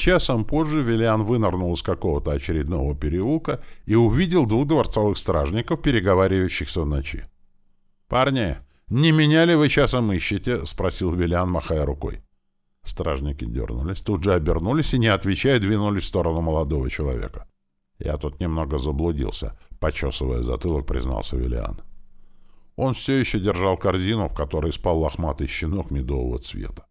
Часом позже Виллиан вынырнул из какого-то очередного переулка и увидел двух дворцовых стражников, переговаривающихся в ночи. «Парни, не меня ли вы часом ищете?» — спросил Виллиан, махая рукой. Стражники дернулись, тут же обернулись и, не отвечая, двинулись в сторону молодого человека. «Я тут немного заблудился», — почесывая затылок, признался Виллиан. Он все еще держал корзину, в которой спал лохматый щенок медового цвета.